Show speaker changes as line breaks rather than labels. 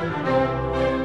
Música